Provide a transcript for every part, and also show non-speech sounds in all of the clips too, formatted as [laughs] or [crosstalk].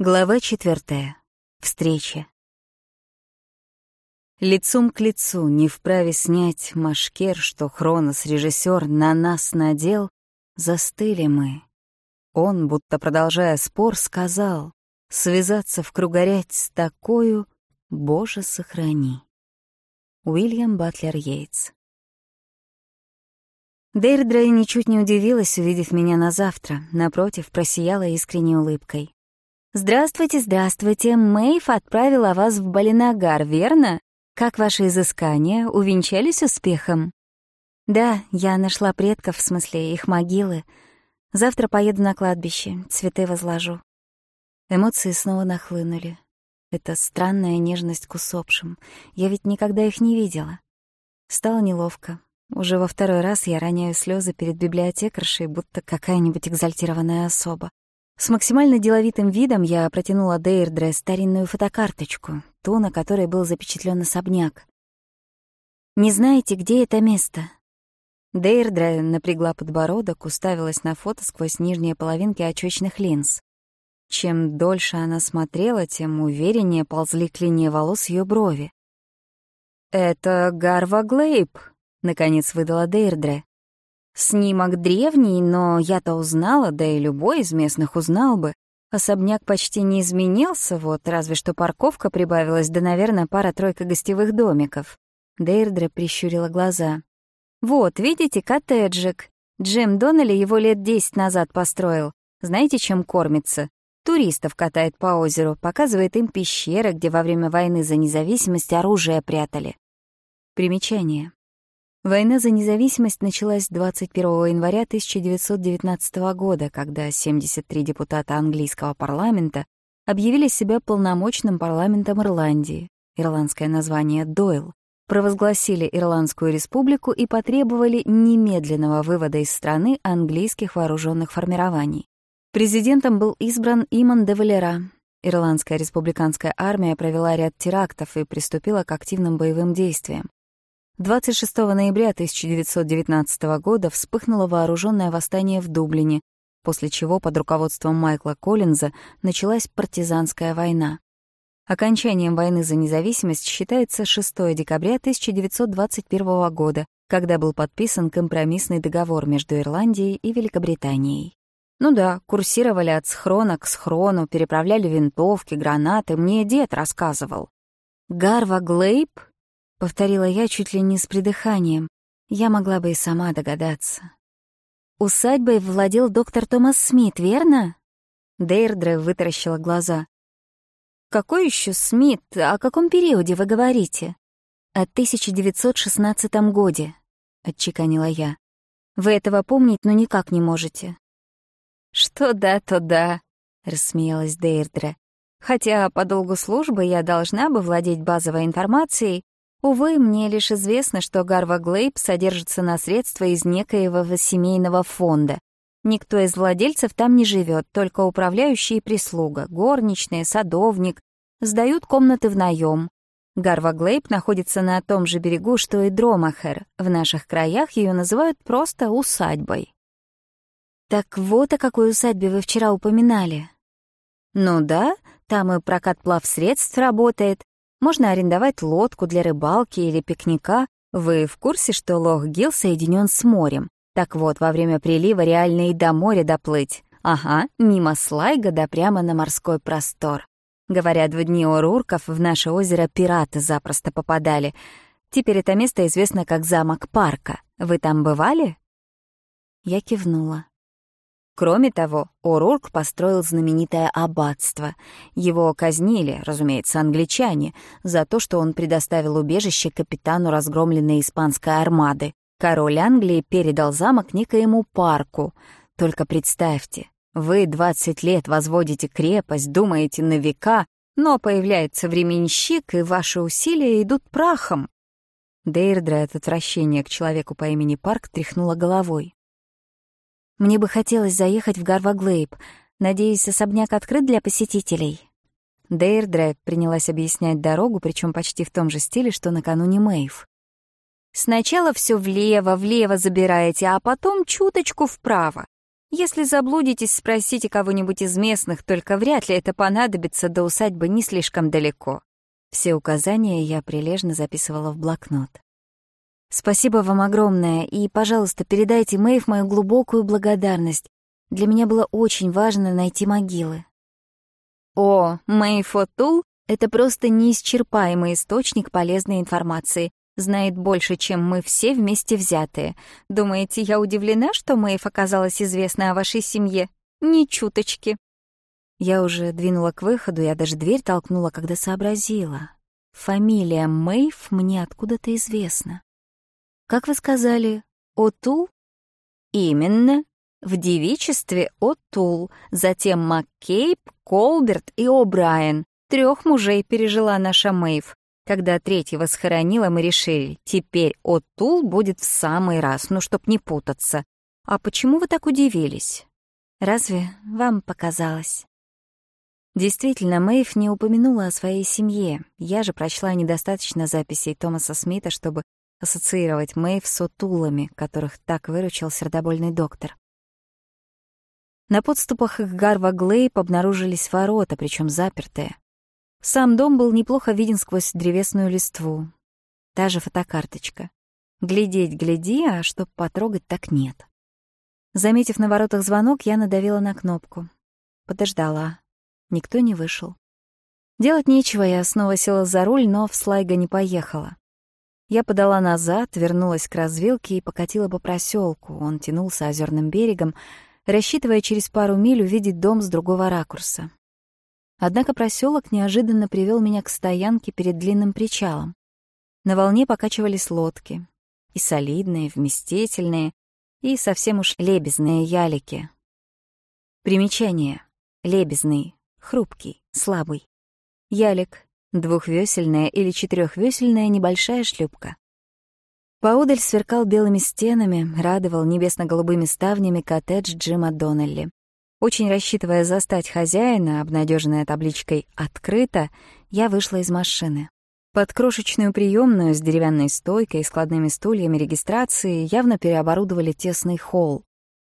Глава четвертая. Встреча. Лицом к лицу, не вправе снять машкер, что Хронос, режиссер, на нас надел, застыли мы. Он, будто продолжая спор, сказал, связаться в кругорять с такою, боже, сохрани. Уильям Батлер Йейтс. Дейрдра ничуть не удивилась, увидев меня на завтра, напротив, просияла искренней улыбкой. «Здравствуйте, здравствуйте. Мэйв отправила вас в Балинагар, верно? Как ваши изыскания? Увенчались успехом?» «Да, я нашла предков, в смысле их могилы. Завтра поеду на кладбище, цветы возложу». Эмоции снова нахлынули. Это странная нежность к усопшим. Я ведь никогда их не видела. Стало неловко. Уже во второй раз я роняю слезы перед библиотекаршей, будто какая-нибудь экзальтированная особа. С максимально деловитым видом я протянула Дейрдре старинную фотокарточку, ту, на которой был запечатлен особняк. «Не знаете, где это место?» Дейрдре напрягла подбородок, уставилась на фото сквозь нижние половинки очечных линз. Чем дольше она смотрела, тем увереннее ползли к линии волос ее брови. «Это Гарва Глейб», — наконец выдала Дейрдре. Снимок древний, но я-то узнала, да и любой из местных узнал бы. Особняк почти не изменился, вот разве что парковка прибавилась, да, наверное, пара-тройка гостевых домиков. Дейрдре прищурила глаза. «Вот, видите, коттеджик. Джим Доннелли его лет десять назад построил. Знаете, чем кормится? Туристов катает по озеру, показывает им пещеры, где во время войны за независимость оружие прятали». Примечание. Война за независимость началась 21 января 1919 года, когда 73 депутата английского парламента объявили себя полномочным парламентом Ирландии, ирландское название «Дойл», провозгласили Ирландскую республику и потребовали немедленного вывода из страны английских вооруженных формирований. Президентом был избран Иман де Валера. Ирландская республиканская армия провела ряд терактов и приступила к активным боевым действиям. 26 ноября 1919 года вспыхнуло вооруженное восстание в Дублине, после чего под руководством Майкла Коллинза началась партизанская война. Окончанием войны за независимость считается 6 декабря 1921 года, когда был подписан компромиссный договор между Ирландией и Великобританией. Ну да, курсировали от схрона к схрону, переправляли винтовки, гранаты, мне дед рассказывал. Гарва Глейб, повторила я чуть ли не с придыханием. Я могла бы и сама догадаться. «Усадьбой владел доктор Томас Смит, верно?» Дейрдре вытаращила глаза. «Какой еще Смит? О каком периоде вы говорите?» «О 1916 годе», — отчеканила я. «Вы этого помнить, но ну, никак не можете». «Что да, то да», — рассмеялась Дейрдре. «Хотя по долгу службы я должна бы владеть базовой информацией, Увы, мне лишь известно, что Гарва Глейб содержится на средства из некоего семейного фонда. Никто из владельцев там не живет, только управляющие прислуга, горничные, садовник, сдают комнаты в наем. Гарва Глейб находится на том же берегу, что и Дромахер. В наших краях ее называют просто усадьбой. Так вот о какой усадьбе вы вчера упоминали. Ну да, там и прокат плавсредств работает, можно арендовать лодку для рыбалки или пикника. Вы в курсе, что лох Гил соединен с морем? Так вот, во время прилива реально и до моря доплыть. Ага, мимо Слайга да прямо на морской простор. Говорят, в дни Орурков в наше озеро пираты запросто попадали. Теперь это место известно как замок парка. Вы там бывали? Я кивнула. Кроме того, Орурк построил знаменитое аббатство. Его казнили, разумеется, англичане, за то, что он предоставил убежище капитану разгромленной испанской армады. Король Англии передал замок некоему парку. Только представьте, вы 20 лет возводите крепость, думаете на века, но появляется временщик, и ваши усилия идут прахом. Дейрдра от отвращения к человеку по имени Парк тряхнула головой. Мне бы хотелось заехать в Гарваглейб. Надеюсь, особняк открыт для посетителей. Дейрдре принялась объяснять дорогу, причем почти в том же стиле, что накануне Мэйв. «Сначала все влево, влево забираете, а потом чуточку вправо. Если заблудитесь, спросите кого-нибудь из местных, только вряд ли это понадобится, до усадьбы не слишком далеко». Все указания я прилежно записывала в блокнот. Спасибо вам огромное, и, пожалуйста, передайте Мэйв мою глубокую благодарность. Для меня было очень важно найти могилы. О, Мэйв Отул — это просто неисчерпаемый источник полезной информации. Знает больше, чем мы все вместе взятые. Думаете, я удивлена, что Мэйв оказалась известна о вашей семье? Ни чуточки. Я уже двинула к выходу, я даже дверь толкнула, когда сообразила. Фамилия Мэйв мне откуда-то известна. Как вы сказали, Отул? Именно, в девичестве Отул, затем Маккейб, Колберт и О'Брайен. Трех мужей пережила наша Мэйв. Когда третьего схоронила, мы решили, теперь Отул будет в самый раз, ну, чтоб не путаться. А почему вы так удивились? Разве вам показалось? Действительно, Мэйв не упомянула о своей семье. Я же прочла недостаточно записей Томаса Смита, чтобы ассоциировать Мэйв с утулами, которых так выручил сердобольный доктор. На подступах к Гарва-Глейб обнаружились ворота, причем запертые. Сам дом был неплохо виден сквозь древесную листву. Та же фотокарточка. Глядеть, гляди, а чтоб потрогать, так нет. Заметив на воротах звонок, я надавила на кнопку. Подождала. Никто не вышел. Делать нечего, я снова села за руль, но в Слайга не поехала. Я подала назад, вернулась к развилке и покатила по проселку. Он тянулся озерным берегом, рассчитывая через пару миль увидеть дом с другого ракурса. Однако проселок неожиданно привел меня к стоянке перед длинным причалом. На волне покачивались лодки. И солидные, вместительные, и совсем уж лебезные ялики. Примечание. Лебезный, хрупкий, слабый. Ялик двухвесельная или четырехвесельная небольшая шлюпка. Поодаль сверкал белыми стенами, радовал небесно-голубыми ставнями коттедж Джима Доннелли. Очень рассчитывая застать хозяина, обнадеженная табличкой «Открыто», я вышла из машины. Под крошечную приемную с деревянной стойкой и складными стульями регистрации явно переоборудовали тесный холл.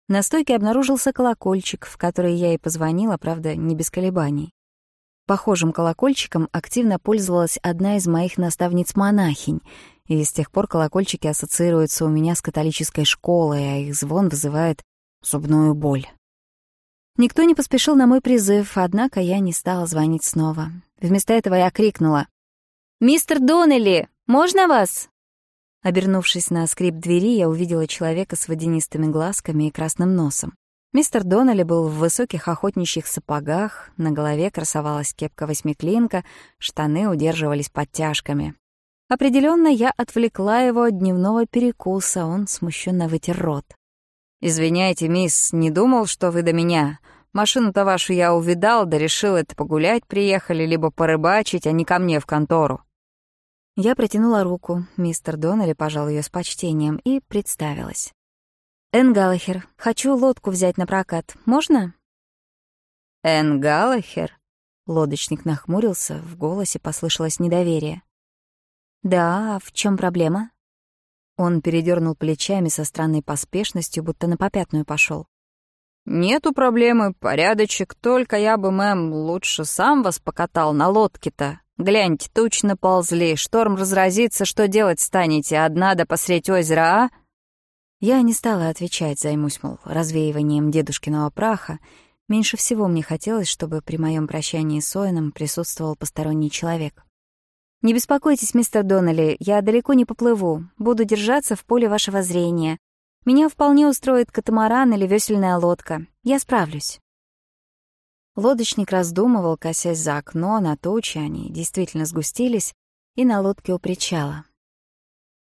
На стойке обнаружился колокольчик, в который я и позвонила, правда, не без колебаний. Похожим колокольчиком активно пользовалась одна из моих наставниц-монахинь, и с тех пор колокольчики ассоциируются у меня с католической школой, а их звон вызывает зубную боль. Никто не поспешил на мой призыв, однако я не стала звонить снова. Вместо этого я крикнула «Мистер Доннелли, можно вас?» Обернувшись на скрип двери, я увидела человека с водянистыми глазками и красным носом. Мистер Доннелли был в высоких охотничьих сапогах, на голове красовалась кепка-восьмиклинка, штаны удерживались подтяжками. Определенно, я отвлекла его от дневного перекуса, он смущенно вытер рот. «Извиняйте, мисс, не думал, что вы до меня. Машину-то вашу я увидал, да решил это погулять приехали, либо порыбачить, а не ко мне в контору». Я протянула руку, мистер Доннелли пожал ее с почтением и представилась. «Энн Галлахер, хочу лодку взять на прокат. Можно?» «Энн Галлахер?» Лодочник нахмурился, в голосе послышалось недоверие. «Да, а в чем проблема?» Он передернул плечами со странной поспешностью, будто на попятную пошел. «Нету проблемы, порядочек, только я бы, мэм, лучше сам вас покатал на лодке-то. Гляньте, туч наползли, шторм разразится, что делать станете, одна да посредь озера, а?» Я не стала отвечать, займусь, мол, развеиванием дедушкиного праха. Меньше всего мне хотелось, чтобы при моем прощании с Оэном присутствовал посторонний человек. «Не беспокойтесь, мистер Доннелли, я далеко не поплыву. Буду держаться в поле вашего зрения. Меня вполне устроит катамаран или весельная лодка. Я справлюсь». Лодочник раздумывал, косясь за окно, на тучи они действительно сгустились, и на лодке у причала.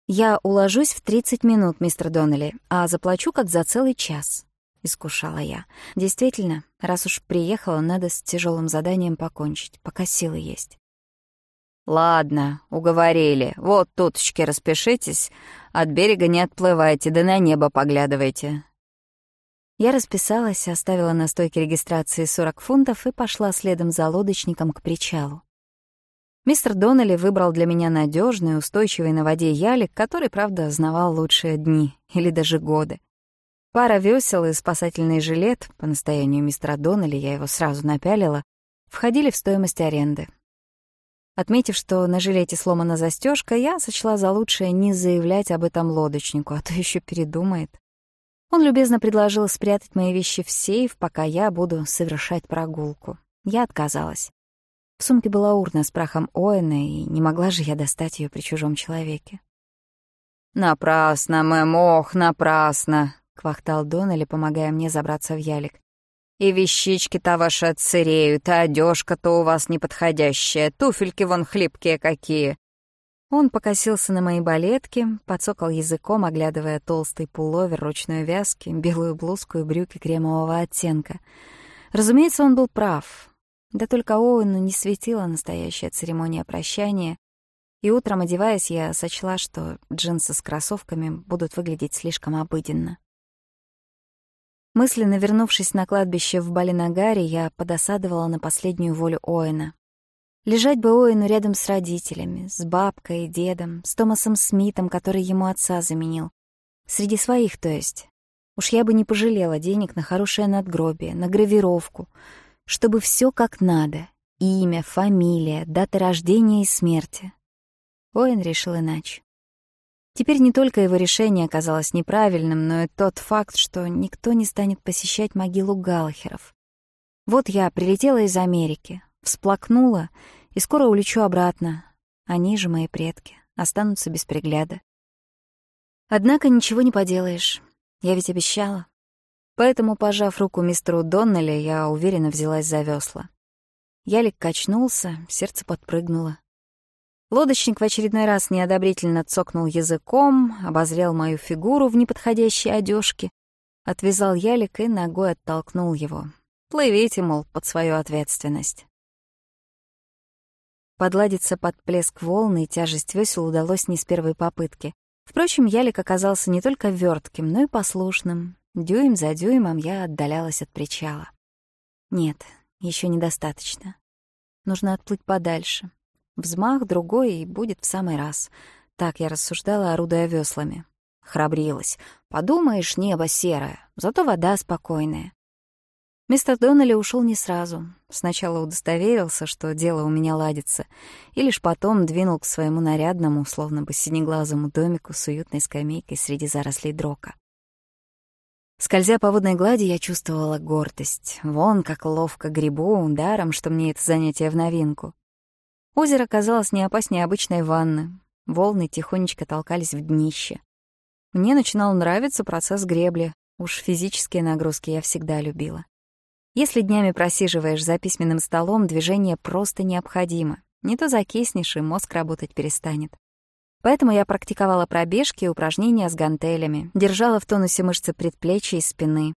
«Я уложусь в 30 минут, мистер Доннелли, а заплачу как за целый час», — искушала я. «Действительно, раз уж приехала, надо с тяжелым заданием покончить, пока силы есть». «Ладно, уговорили. Вот туточки распишитесь, от берега не отплывайте, да на небо поглядывайте». Я расписалась, оставила на стойке регистрации 40 фунтов и пошла следом за лодочником к причалу. Мистер Доннелли выбрал для меня надежный, устойчивый на воде ялик, который, правда, знавал лучшие дни или даже годы. Пара весел и спасательный жилет, по настоянию мистера Доннелли я его сразу напялила, входили в стоимость аренды. Отметив, что на жилете сломана застежка, я сочла за лучшее не заявлять об этом лодочнику, а то еще передумает. Он любезно предложил спрятать мои вещи в сейф, пока я буду совершать прогулку. Я отказалась. В сумке была урна с прахом Оэна, и не могла же я достать ее при чужом человеке. «Напрасно, мэм, ох, напрасно!» — квахтал Доннелли, помогая мне забраться в ялик. «И вещички-то ваши отсыреют, а одежка-то у вас неподходящая, туфельки вон хлипкие какие!» Он покосился на мои балетки, подсокал языком, оглядывая толстый пуловер ручной вязки, белую блузку и брюки кремового оттенка. Разумеется, он был прав. Да только Оуэну не светила настоящая церемония прощания, и утром, одеваясь, я сочла, что джинсы с кроссовками будут выглядеть слишком обыденно. Мысленно вернувшись на кладбище в Балинагаре, я подосадовала на последнюю волю Оэна. Лежать бы Оэну рядом с родителями, с бабкой и дедом, с Томасом Смитом, который ему отца заменил. Среди своих, то есть. Уж я бы не пожалела денег на хорошее надгробие, на гравировку, чтобы все как надо — имя, фамилия, дата рождения и смерти. Оэн решил иначе. Теперь не только его решение оказалось неправильным, но и тот факт, что никто не станет посещать могилу Галахеров. Вот я прилетела из Америки, всплакнула и скоро улечу обратно. Они же мои предки, останутся без пригляда. Однако ничего не поделаешь. Я ведь обещала. Поэтому, пожав руку мистеру Доннелли, я уверенно взялась за весла. Ялик качнулся, сердце подпрыгнуло. Лодочник в очередной раз неодобрительно цокнул языком, обозрел мою фигуру в неподходящей одежке, отвязал ялик и ногой оттолкнул его. «Плывите, мол, под свою ответственность». Подладиться под плеск волны и тяжесть весел удалось не с первой попытки. Впрочем, ялик оказался не только вертким, но и послушным. Дюйм за дюймом я отдалялась от причала. Нет, еще недостаточно. Нужно отплыть подальше, Взмах другой, и будет в самый раз. Так я рассуждала, орудуя веслами. Храбрилась. Подумаешь, небо серое, зато вода спокойная. Мистер Доннелли ушел не сразу. Сначала удостоверился, что дело у меня ладится, и лишь потом двинул к своему нарядному, словно бы синеглазому домику с уютной скамейкой среди зарослей дрока. Скользя по водной глади, я чувствовала гордость. Вон как ловко грибу, даром, что мне это занятие в новинку. Озеро казалось не опаснее обычной ванны. Волны тихонечко толкались в днище. Мне начинал нравиться процесс гребли. Уж физические нагрузки я всегда любила. Если днями просиживаешь за письменным столом, движение просто необходимо. Не то закиснешь, и мозг работать перестанет. Поэтому я практиковала пробежки и упражнения с гантелями, держала в тонусе мышцы предплечья и спины.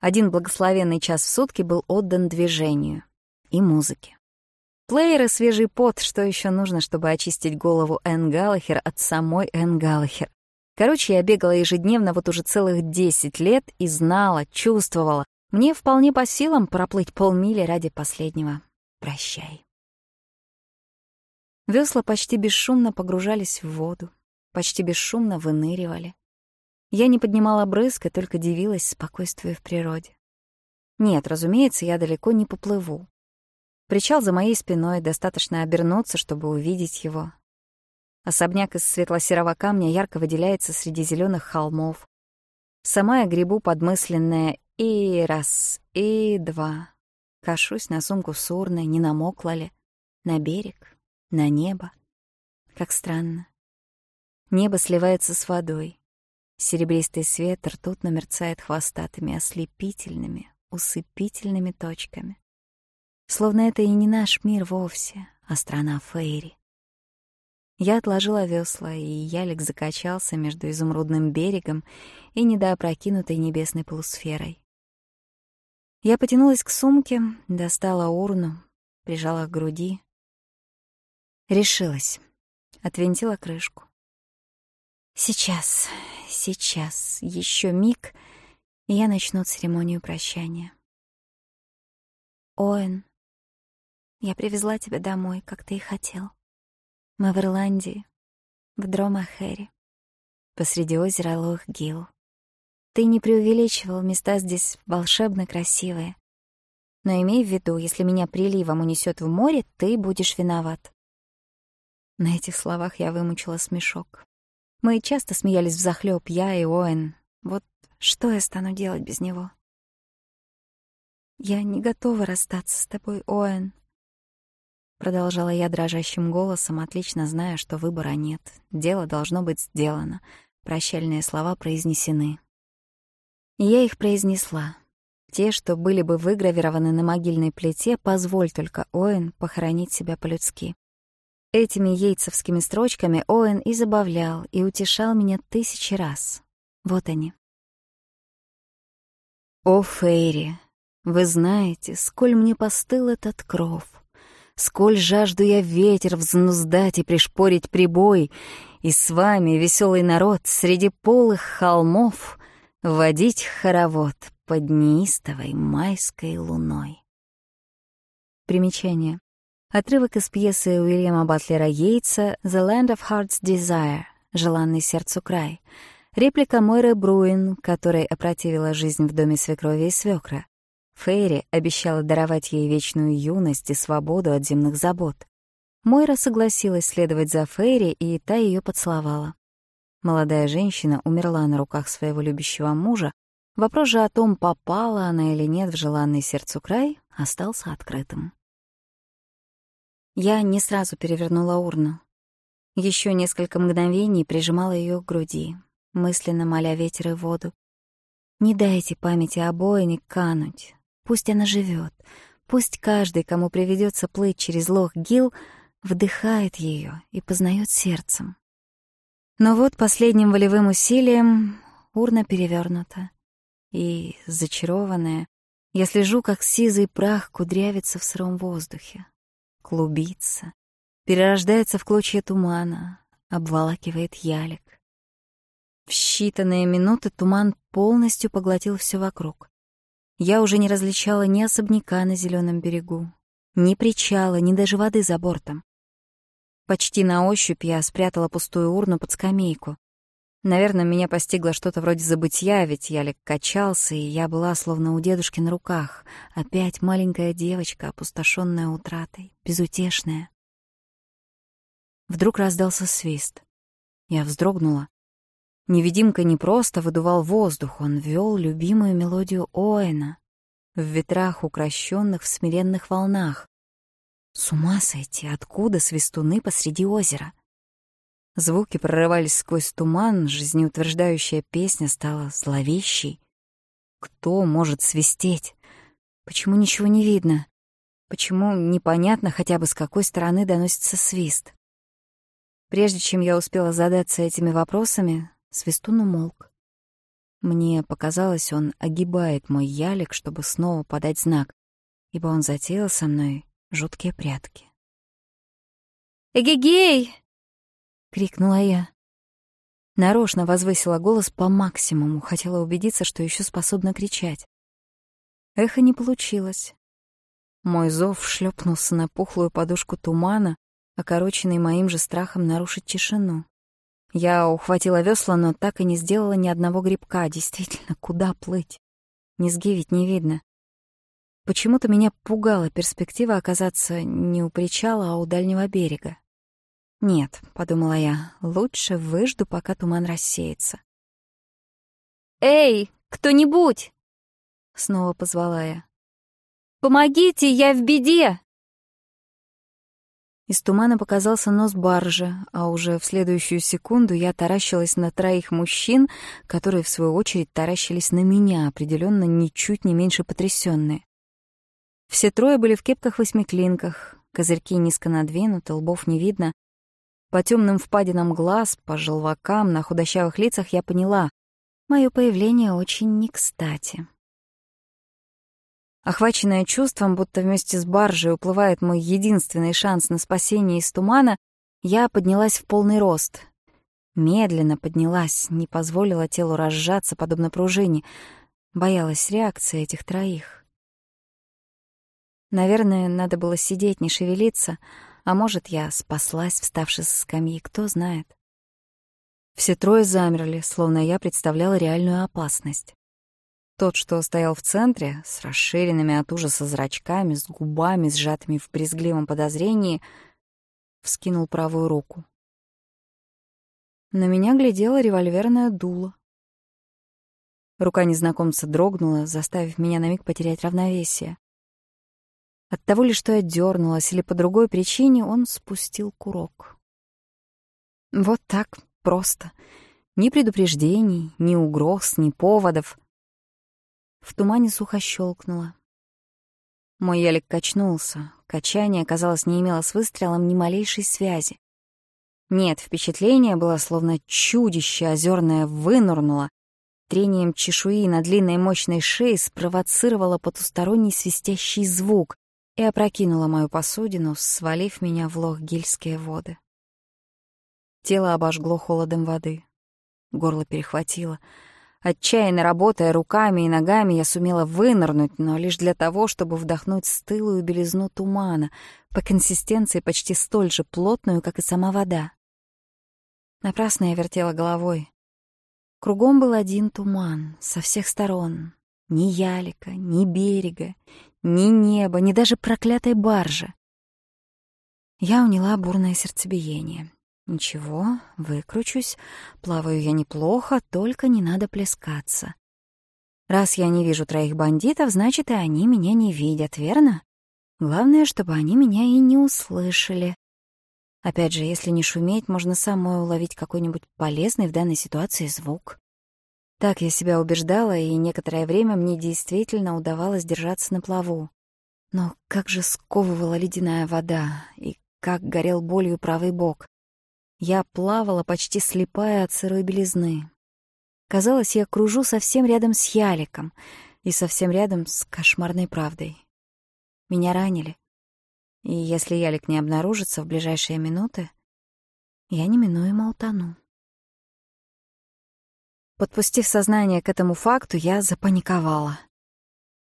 Один благословенный час в сутки был отдан движению и музыке. Плеер свежий пот, что еще нужно, чтобы очистить голову Энн Галлахер от самой Энн Галлахер. Короче, я бегала ежедневно вот уже целых 10 лет и знала, чувствовала. Мне вполне по силам проплыть полмили ради последнего. Прощай. Весла почти бесшумно погружались в воду, почти бесшумно выныривали. Я не поднимала брызг и только дивилась спокойствию в природе. Нет, разумеется, я далеко не поплыву. Причал за моей спиной, достаточно обернуться, чтобы увидеть его. Особняк из светло-серого камня ярко выделяется среди зеленых холмов. Сама я грибу подмысленное и раз, и два. Кашусь на сумку с урной, не намокла ли, на берег, на небо. Как странно. Небо сливается с водой. Серебристый свет ртутно мерцает хвостатыми, ослепительными, усыпительными точками. Словно это и не наш мир вовсе, а страна Фейри. Я отложила весла, и ялик закачался между изумрудным берегом и недоопрокинутой небесной полусферой. Я потянулась к сумке, достала урну, прижала к груди, Решилась. Отвинтила крышку. Сейчас, сейчас, еще миг, и я начну церемонию прощания. Оэн, я привезла тебя домой, как ты и хотел. Мы в Ирландии, в Дромахере, посреди озера Лох-Гилл. Ты не преувеличивал, места здесь волшебно красивые. Но имей в виду, если меня приливом унесет в море, ты будешь виноват. На этих словах я вымучила смешок. Мы часто смеялись взахлёб, я и Оэн. Вот что я стану делать без него? «Я не готова расстаться с тобой, Оэн», — продолжала я дрожащим голосом, отлично зная, что выбора нет. Дело должно быть сделано. Прощальные слова произнесены. И я их произнесла. Те, что были бы выгравированы на могильной Этими яйцевскими строчками Оэн и забавлял, и утешал меня тысячи раз. Вот они. «О, Фейри, вы знаете, сколь мне постыл этот кров, сколь жажду я ветер взнуздать и пришпорить прибой, и с вами, веселый народ, среди полых холмов водить хоровод под неистовой майской луной». Примечание. Отрывок из пьесы Уильяма Батлера Йейтса «The Land of Heart's Desire» — «Желанный сердцу край». Реплика Мойры Бруин, которой опротивила жизнь в доме свекрови и свекра. Фейри обещала даровать ей вечную юность и свободу от земных забот. Мойра согласилась следовать за Фейри, и та ее поцеловала. Молодая женщина умерла на руках своего любящего мужа. Вопрос же о том, попала она или нет в Я не сразу перевернула урну. Еще несколько мгновений прижимала ее к груди, мысленно моля ветер и воду. «Не дайте памяти обоине кануть. Пусть она живет. Пусть каждый, кому приведется плыть через лох Гил, вдыхает ее и познает сердцем». Но вот последним волевым усилием урна перевернута. И, зачарованная, я слежу, как сизый прах кудрявится в сыром воздухе клубится, перерождается в клочья тумана, обволакивает ялик. В считанные минуты туман полностью поглотил все вокруг. Я уже не различала ни особняка на зеленом берегу, ни причала, ни даже воды за бортом. Почти на ощупь я спрятала пустую урну под скамейку, Наверное, меня постигло что-то вроде забытья, ведь Ялик качался, и я была словно у дедушки на руках. Опять маленькая девочка, опустошенная утратой, безутешная. Вдруг раздался свист. Я вздрогнула. Невидимка не просто выдувал воздух, он вел любимую мелодию Оэна. В ветрах, укращенных в смиренных волнах. С ума сойти, откуда свистуны посреди озера? Звуки прорывались сквозь туман, жизнеутверждающая песня стала зловещей. Кто может свистеть? Почему ничего не видно? Почему непонятно хотя бы с какой стороны доносится свист? Прежде чем я успела задаться этими вопросами, свистун умолк. Мне показалось, он огибает мой ялик, чтобы снова подать знак, ибо он затеял со мной жуткие прятки. «Эгегей!» — крикнула я. Нарочно возвысила голос по максимуму, хотела убедиться, что еще способна кричать. Эхо не получилось. Мой зов шлепнулся на пухлую подушку тумана, окороченный моим же страхом нарушить тишину. Я ухватила весла, но так и не сделала ни одного грибка. Действительно, куда плыть? Низги ведь не видно. Почему-то меня пугала перспектива оказаться не у причала, а у дальнего берега. «Нет», — подумала я, — «лучше выжду, пока туман рассеется». «Эй, кто-нибудь!» — снова позвала я. «Помогите, я в беде!» Из тумана показался нос баржи, а уже в следующую секунду я таращилась на троих мужчин, которые, в свою очередь, таращились на меня, определенно ничуть не меньше потрясённые. Все трое были в кепках-восьмиклинках, козырьки низко надвинуты, лбов не видно, по темным впадинам глаз, по желвакам на худощавых лицах я поняла. Мое появление очень не кстати. Охваченная чувством, будто вместе с баржей уплывает мой единственный шанс на спасение из тумана, я поднялась в полный рост. Медленно поднялась, не позволила телу разжаться, подобно пружине. Боялась реакции этих троих. Наверное, надо было сидеть, не шевелиться — а может, я спаслась, вставши со скамьи, кто знает. Все трое замерли, словно я представляла реальную опасность. Тот, что стоял в центре, с расширенными от ужаса зрачками, с губами, сжатыми в брезгливом подозрении, вскинул правую руку. На меня глядела револьверная дула. Рука незнакомца дрогнула, заставив меня на миг потерять равновесие. От того ли, что я дернулась или по другой причине, он спустил курок. Вот так, просто. Ни предупреждений, ни угроз, ни поводов. В тумане сухо щелкнуло. Мой ялик качнулся. Качание, казалось, не имело с выстрелом ни малейшей связи. Нет, впечатление было, словно чудище озерное вынурнуло. Трением чешуи на длинной мощной шее спровоцировало потусторонний свистящий звук, и опрокинула мою посудину, свалив меня в лох гильские воды. Тело обожгло холодом воды. Горло перехватило. Отчаянно работая руками и ногами, я сумела вынырнуть, но лишь для того, чтобы вдохнуть стылую белизну тумана, по консистенции почти столь же плотную, как и сама вода. Напрасно я вертела головой. Кругом был один туман, со всех сторон. Ни ялика, ни берега, ни неба, ни даже проклятой баржи. Я уняла бурное сердцебиение. Ничего, выкручусь, плаваю я неплохо, только не надо плескаться. Раз я не вижу троих бандитов, значит, и они меня не видят, верно? Главное, чтобы они меня и не услышали. Опять же, если не шуметь, можно самой уловить какой-нибудь полезный в данной ситуации звук. Так я себя убеждала, и некоторое время мне действительно удавалось держаться на плаву. Но как же сковывала ледяная вода, и как горел болью правый бок. Я плавала, почти слепая от сырой белизны. Казалось, я кружу совсем рядом с Яликом и совсем рядом с кошмарной правдой. Меня ранили. И если Ялик не обнаружится в ближайшие минуты, я неминуемо утону. Подпустив сознание к этому факту, я запаниковала.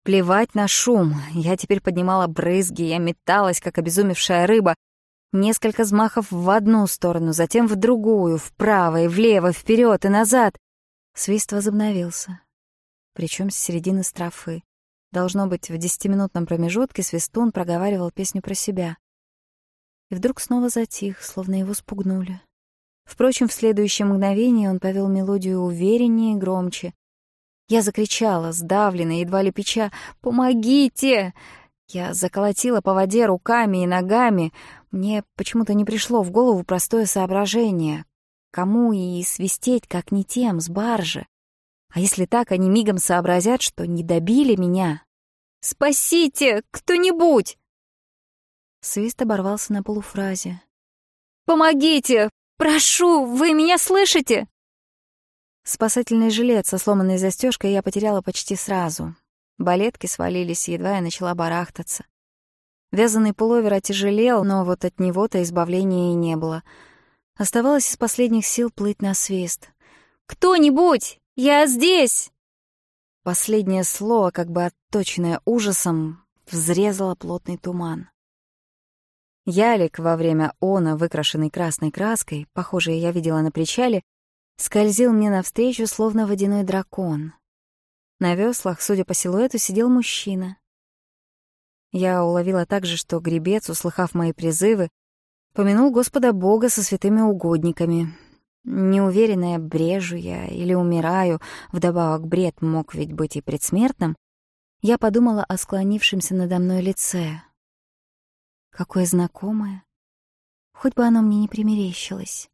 Плевать на шум. Я теперь поднимала брызги, я металась, как обезумевшая рыба. Несколько взмахов в одну сторону, затем в другую, вправо и влево, вперед и назад. Свист возобновился. Причем с середины строфы. Должно быть, в десятиминутном промежутке Свистун проговаривал песню про себя. И вдруг снова затих, словно его спугнули. Впрочем, в следующее мгновение он повел мелодию увереннее и громче. Я закричала, сдавленная, едва ли печа «Помогите!» Я заколотила по воде руками и ногами. Мне почему-то не пришло в голову простое соображение. Кому и свистеть, как не тем, с баржи. А если так, они мигом сообразят, что не добили меня. «Спасите! Кто-нибудь!» Свист оборвался на полуфразе. «Помогите! прошу, вы меня слышите?» Спасательный жилет со сломанной застежкой я потеряла почти сразу. Балетки свалились, едва я начала барахтаться. Вязаный пуловер отяжелел, но вот от него-то избавления и не было. Оставалось из последних сил плыть на свист. «Кто-нибудь! Я здесь!» Последнее слово, как бы отточенное ужасом, взрезало плотный туман. Ялик во время она, выкрашенный красной краской, похожее я видела на причале, скользил мне навстречу, словно водяной дракон. На веслах, судя по силуэту, сидел мужчина. Я уловила также, что гребец, услыхав мои призывы, помянул Господа Бога со святыми угодниками. Неуверенная, брежу я или умираю, вдобавок бред мог ведь быть и предсмертным, я подумала о склонившемся надо мной лице, какое знакомое. Хоть бы оно мне не примерещилось.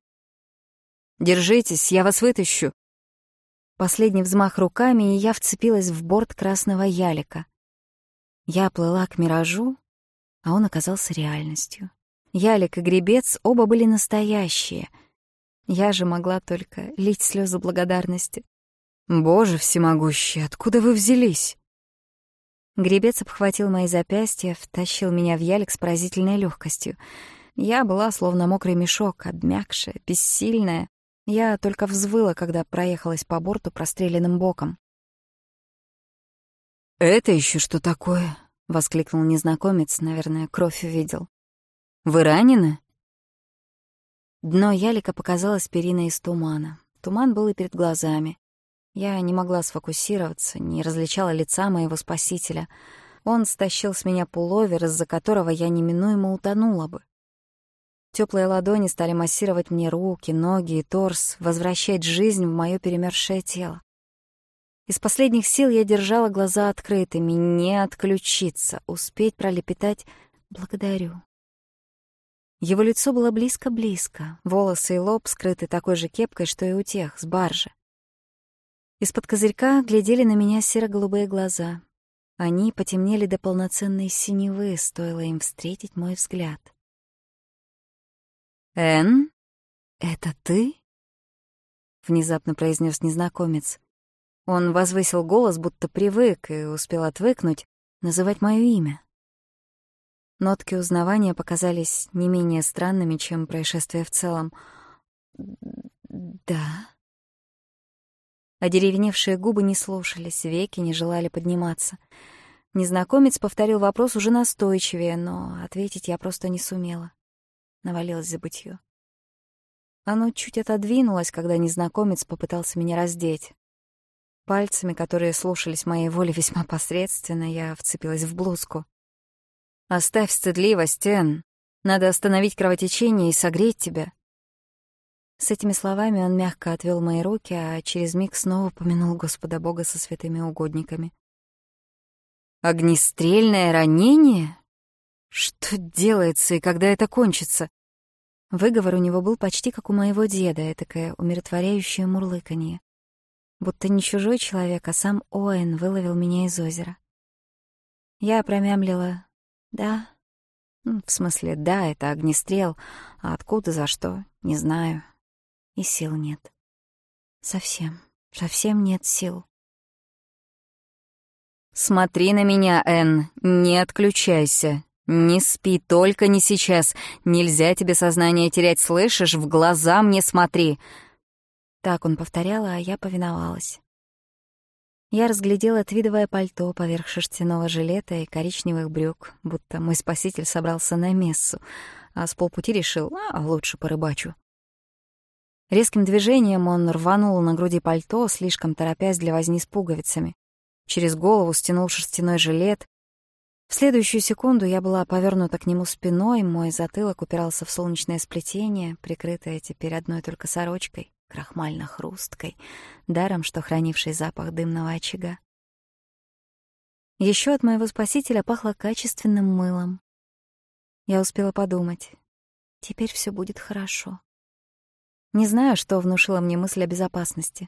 «Держитесь, я вас вытащу!» Последний взмах руками, и я вцепилась в борт красного ялика. Я плыла к миражу, а он оказался реальностью. Ялик и гребец оба были настоящие. Я же могла только лить слезы благодарности. «Боже всемогущий, откуда вы взялись?» Гребец обхватил мои запястья, втащил меня в ялик с поразительной легкостью. Я была словно мокрый мешок, обмякшая, бессильная. Я только взвыла, когда проехалась по борту простреленным боком. «Это еще что такое?» — воскликнул незнакомец, наверное, кровь увидел. «Вы ранены?» Дно ялика показалось периной из тумана. Туман был и перед глазами. Я не могла сфокусироваться, не различала лица моего спасителя. Он стащил с меня пуловер, из-за которого я неминуемо утонула бы. Теплые ладони стали массировать мне руки, ноги и торс, возвращать жизнь в моё перемерзшее тело. Из последних сил я держала глаза открытыми, не отключиться, успеть пролепетать «благодарю». Его лицо было близко-близко, волосы и лоб скрыты такой же кепкой, что и у тех, с баржи. Из-под козырька глядели на меня серо-голубые глаза. Они потемнели до полноценной синевы, стоило им встретить мой взгляд. «Энн, это ты?» — внезапно произнес незнакомец. Он возвысил голос, будто привык и успел отвыкнуть называть моё имя. Нотки узнавания показались не менее странными, чем происшествие в целом. «Да». Одеревеневшие губы не слушались, веки не желали подниматься. Незнакомец повторил вопрос уже настойчивее, но ответить я просто не сумела. Навалилось забытье. Оно чуть отодвинулось, когда незнакомец попытался меня раздеть. Пальцами, которые слушались моей воли весьма посредственно, я вцепилась в блузку. «Оставь стыдливость, Энн. Надо остановить кровотечение и согреть тебя», С этими словами он мягко отвел мои руки, а через миг снова помянул Господа Бога со святыми угодниками. «Огнестрельное ранение? Что делается и когда это кончится? Выговор у него был почти как у моего деда, этакое умиротворяющее мурлыканье. Будто не чужой человек, а сам Оэн выловил меня из и сил нет. Совсем, совсем нет сил. «Смотри на меня, Энн, не отключайся. Не спи, только не сейчас. Нельзя тебе сознание терять, слышишь? В глаза мне смотри!» Так он повторял, а я повиновалась. Я разглядела твидовое пальто поверх шерстяного жилета и коричневых брюк, будто мой спаситель собрался на мессу, а с полпути решил, а лучше порыбачу. Резким движением он рванул на груди пальто, слишком торопясь для возни с пуговицами. Через голову стянул шерстяной жилет. В следующую секунду я была повернута к нему спиной, мой затылок упирался в солнечное сплетение, прикрытое теперь одной только сорочкой, крахмально-хрусткой, даром что хранивший запах дымного очага. Еще от моего спасителя пахло качественным мылом. Я успела подумать. Теперь все будет хорошо. Не знаю, что внушило мне мысль о безопасности.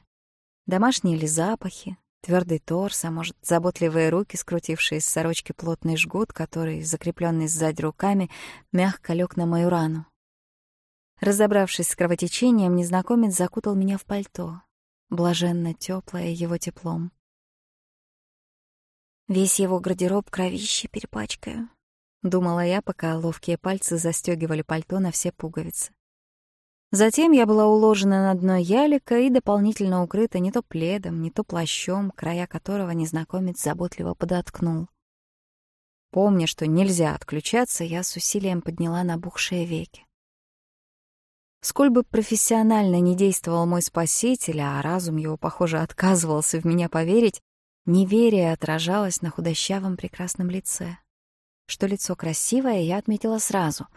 Домашние ли запахи, твердый торс, а может, заботливые руки, скрутившие из сорочки плотный жгут, который, закрепленный сзади руками, мягко лег на мою рану. Разобравшись с кровотечением, незнакомец закутал меня в пальто, блаженно теплое его теплом. «Весь его гардероб кровище перепачкаю», — думала я, пока ловкие пальцы застегивали пальто на все пуговицы. Затем я была уложена на дно ялика и дополнительно укрыта не то пледом, не то плащом, края которого незнакомец заботливо подоткнул. Помня, что нельзя отключаться, я с усилием подняла набухшие веки. Сколь бы профессионально не действовал мой спаситель, а разум его, похоже, отказывался в меня поверить, неверие отражалось на худощавом прекрасном лице. Что лицо красивое, я отметила сразу —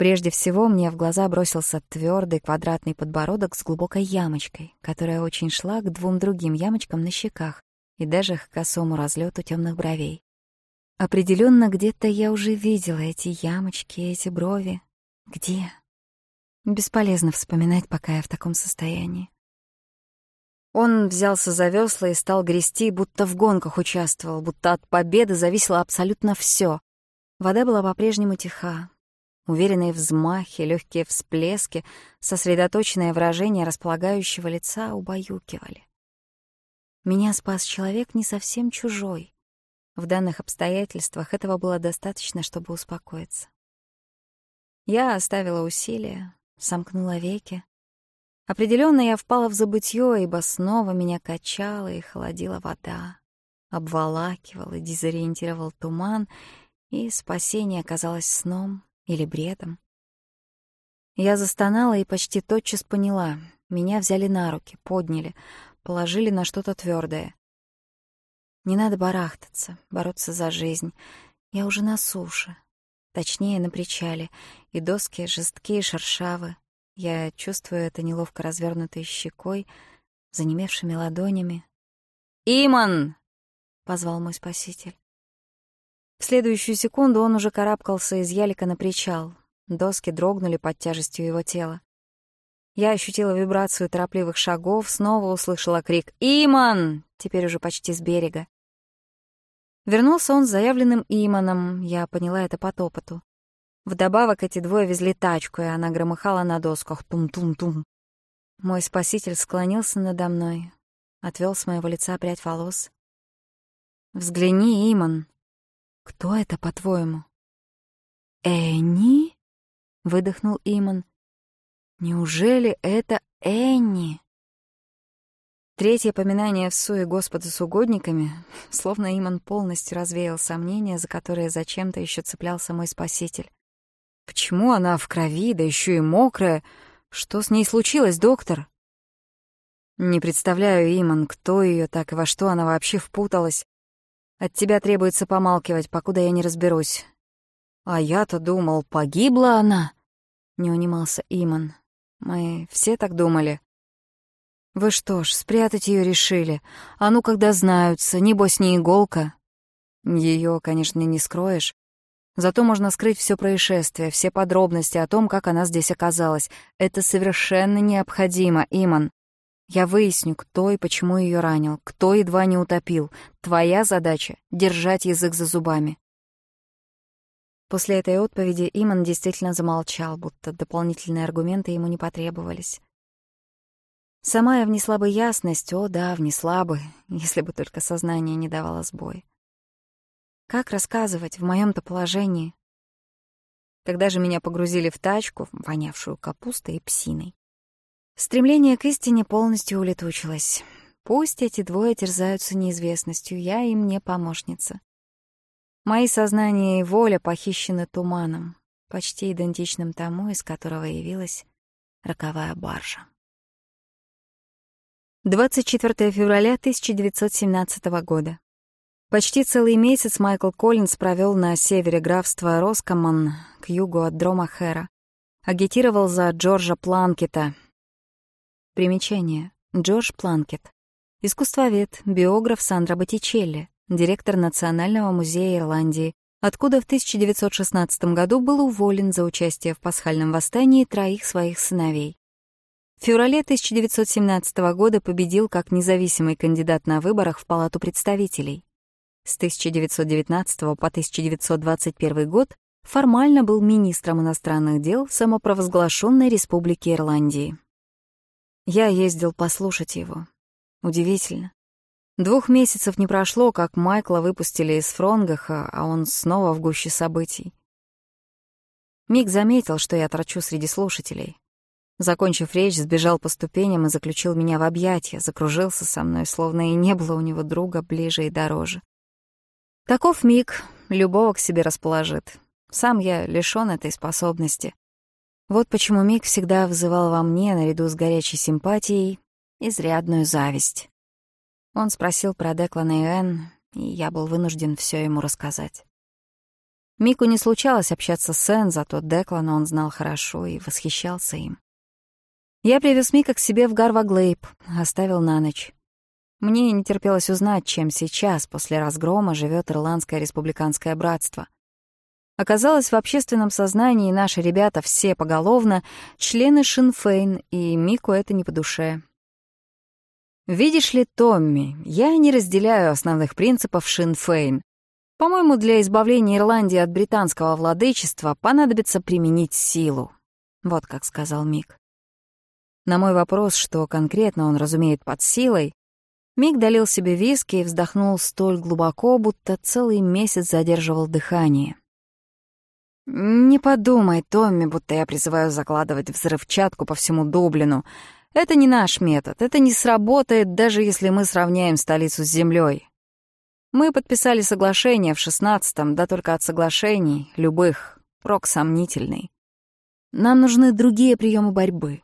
Прежде всего мне в глаза бросился твердый квадратный подбородок с глубокой ямочкой, которая очень шла к двум другим ямочкам на щеках и даже к косому разлету темных бровей. Определенно где-то я уже видела эти ямочки, эти брови. Где? Бесполезно вспоминать, пока я в таком состоянии. Он взялся за весла и стал грести, будто в гонках участвовал, будто от победы зависело абсолютно все. Вода была по-прежнему тиха, Уверенные взмахи, легкие всплески, сосредоточенное выражение располагающего лица убаюкивали. Меня спас человек не совсем чужой. В данных обстоятельствах этого было достаточно, чтобы успокоиться. Я оставила усилия, сомкнула веки. Определенно я впала в забытье, ибо снова меня качала и холодила вода, обволакивал и дезориентировал туман, и спасение оказалось сном, или бредом? Я застонала и почти тотчас поняла. Меня взяли на руки, подняли, положили на что-то твердое. Не надо барахтаться, бороться за жизнь. Я уже на суше. Точнее, на причале. И доски жесткие шершавы. Я чувствую это неловко развернутой щекой, занемевшими ладонями. «Иман!» — позвал мой спаситель. В следующую секунду он уже карабкался из ялика на причал. Доски дрогнули под тяжестью его тела. Я ощутила вибрацию торопливых шагов, снова услышала крик «Иман!» теперь уже почти с берега. Вернулся он с заявленным Иманом, я поняла это по топоту. Вдобавок эти двое везли тачку, и она громыхала на досках тум-тум-тум. Мой спаситель склонился надо мной, отвел с моего лица прядь волос. «Взгляни, Иман. Кто это, по-твоему?» «Энни?» — выдохнул Иман. «Неужели это Энни?» Третье поминание в суе Господа с угодниками, словно Иман полностью развеял сомнения, за которые зачем-то еще цеплялся мой спаситель. Почему она в крови, да еще и мокрая? Что с ней случилось, доктор? Не представляю, Иман, кто ее так и во что она вообще впуталась. От тебя требуется помалкивать, покуда я не разберусь. А я-то думал, погибла она. Не унимался Иман. Мы все так думали. Вы что ж, спрятать ее решили. А ну, когда знаются, небось не иголка. Ее, конечно, не скроешь. Зато можно скрыть все происшествие, все подробности о том, Я выясню, кто и почему ее ранил, кто едва не утопил. Твоя задача — держать язык за зубами. После этой отповеди Иман действительно замолчал, будто дополнительные аргументы ему не потребовались. Сама я внесла бы ясность, о да, внесла бы, [laughs] если бы только сознание не давало сбой. Как рассказывать в моем то положении? Когда же меня погрузили в тачку, вонявшую капустой и псиной, Стремление к истине полностью улетучилось. Пусть эти двое терзаются неизвестностью, я им не помощница. Мои сознание и воля похищены туманом, почти идентичным тому, из которого явилась роковая баржа. 24 февраля 1917 года. Почти целый месяц Майкл Коллинз провел на севере графства Роскоман, к югу от Дромахера. Агитировал за Джорджа Планкета, Примечание. Джордж Планкет. Искусствовед, биограф Сандра Боттичелли, директор Национального музея Ирландии, откуда в 1916 году был уволен за участие в пасхальном восстании троих своих сыновей. В феврале 1917 года победил как независимый кандидат на выборах в Палату представителей. С 1919 по 1921 год формально был министром иностранных дел самопровозглашенной Республики Ирландии. Я ездил послушать его. Удивительно. Двух месяцев не прошло, как Майкла выпустили из Фронгаха, а он снова в гуще событий. Мик заметил, что я торчу среди слушателей. Закончив речь, сбежал по ступеням и заключил меня в объятия, закружился со мной, словно и не было у него друга ближе и дороже. Таков миг, любого к себе Вот почему Мик всегда вызывал во мне, наряду с горячей симпатией, изрядную зависть. Он спросил про Деклана и Энн, и я был вынужден все ему рассказать. Мику не случалось общаться с Энн, зато Деклана он знал хорошо и восхищался им. Я привез Мика к себе в Гарваглейб, оставил на ночь. Мне не терпелось узнать, чем сейчас, после разгрома, живет Ирландское республиканское братство — оказалось в общественном сознании наши ребята все поголовно, члены Шинфейн, и Мику это не по душе. Видишь ли, Томми, я не разделяю основных принципов Шинфейн. По-моему, для избавления Ирландии от британского владычества понадобится применить силу. Вот как сказал Мик. На мой вопрос, что конкретно он разумеет под силой, Мик долил себе виски и вздохнул столь глубоко, будто целый месяц задерживал дыхание. «Не подумай, Томми, будто я призываю закладывать взрывчатку по всему Дублину. Это не наш метод, это не сработает, даже если мы сравняем столицу с землей. Мы подписали соглашение в шестнадцатом, да только от соглашений, любых, прок сомнительный. Нам нужны другие приемы борьбы.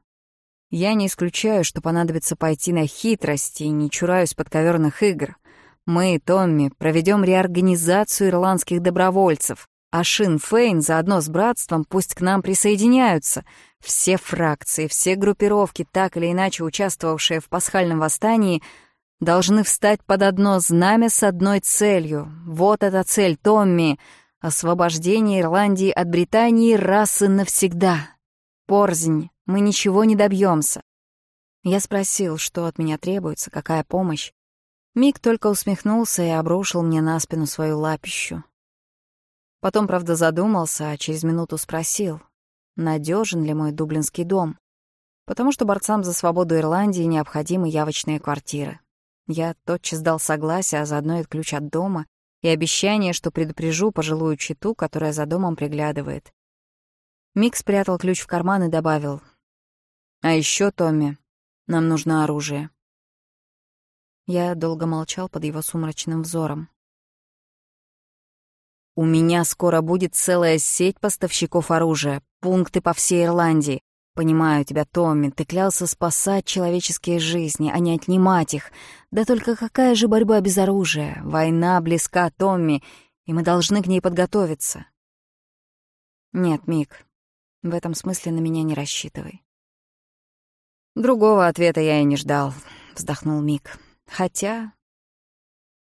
Я не исключаю, что понадобится пойти на хитрости и не чураюсь подковерных игр. Мы, Томми, проведем реорганизацию ирландских добровольцев, а Шин Фейн заодно с братством пусть к нам присоединяются. Все фракции, все группировки, так или иначе участвовавшие в пасхальном восстании, должны встать под одно знамя с одной целью. Вот эта цель Томми — освобождение Ирландии от Британии раз и навсегда. Порзень, мы ничего не добьемся. Я спросил, что от меня требуется, какая помощь. Мик только усмехнулся и обрушил мне на спину свою лапищу. Потом, правда, задумался, а через минуту спросил, надежен ли мой дублинский дом, потому что борцам за свободу Ирландии необходимы явочные квартиры. Я тотчас дал согласие, а заодно и ключ от дома, и обещание, что предупрежу пожилую читу, которая за домом приглядывает. Мик спрятал ключ в карман и добавил. «А еще, Томми, нам нужно оружие». Я долго молчал под его сумрачным взором. У меня скоро будет целая сеть поставщиков оружия, пункты по всей Ирландии. Понимаю тебя, Томми, ты клялся спасать человеческие жизни, а не отнимать их. Да только какая же борьба без оружия? Война близка, Томми, и мы должны к ней подготовиться. Нет, Мик, в этом смысле на меня не рассчитывай. Другого ответа я и не ждал, вздохнул Мик. Хотя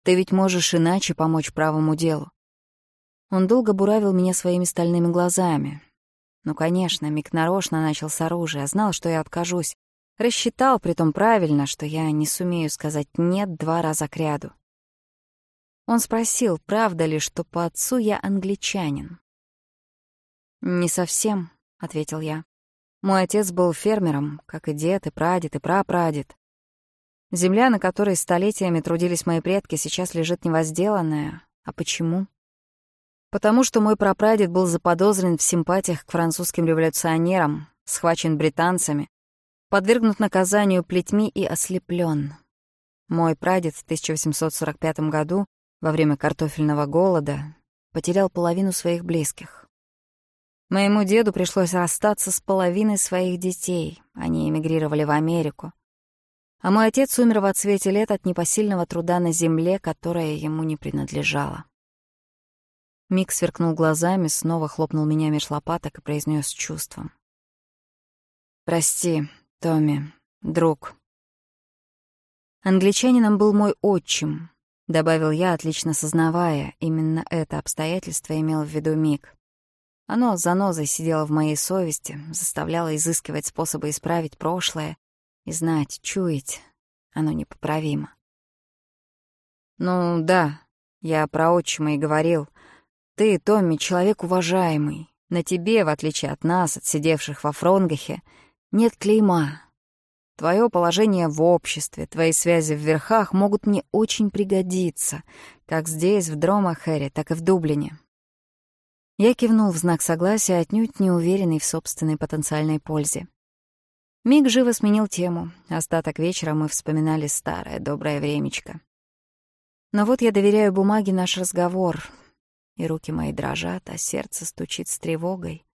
ты ведь можешь иначе помочь правому делу. Он долго буравил меня своими стальными глазами. Ну, конечно, Мик нарочно начал с оружия, знал, что я откажусь. Рассчитал, притом правильно, что я не сумею сказать «нет» два раза кряду. Он спросил, правда ли, что по отцу я англичанин. «Не совсем», — ответил я. «Мой отец был фермером, как и дед, и прадед, и прапрадед. Земля, на которой столетиями трудились мои предки, сейчас лежит невозделанная. А почему?» Потому что мой прапрадед был заподозрен в симпатиях к французским революционерам, схвачен британцами, подвергнут наказанию плетьми и ослеплен. Мой прадед в 1845 году, во время картофельного голода, потерял половину своих близких. Моему деду пришлось расстаться с половиной своих детей, они эмигрировали в Америку. А мой отец умер в отсвете лет от непосильного труда на земле, которая ему не принадлежала. Мик сверкнул глазами, снова хлопнул меня меж лопаток и произнес чувством. «Прости, Томми, друг». «Англичанином был мой отчим», — добавил я, отлично сознавая, именно это обстоятельство имел в виду Мик. Оно занозой сидело в моей совести, заставляло изыскивать способы исправить прошлое и знать, чуять, оно непоправимо. «Ну да, я про отчима и говорил», ты, Томми, человек уважаемый. На тебе, в отличие от нас, от сидевших во Фронгахе, нет клейма. Твое положение в обществе, твои связи в верхах могут мне очень пригодиться, как здесь, в Дромахере, так и в Дублине. Я кивнул в знак согласия, отнюдь не уверенный в собственной потенциальной пользе. Миг живо сменил тему. Остаток вечера мы вспоминали старое доброе времечко. Но вот я доверяю бумаге наш разговор — и руки мои дрожат, а сердце стучит с тревогой.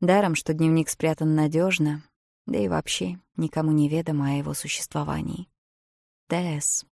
Даром, что дневник спрятан надежно, да и вообще никому не ведомо о его существовании. Д.С.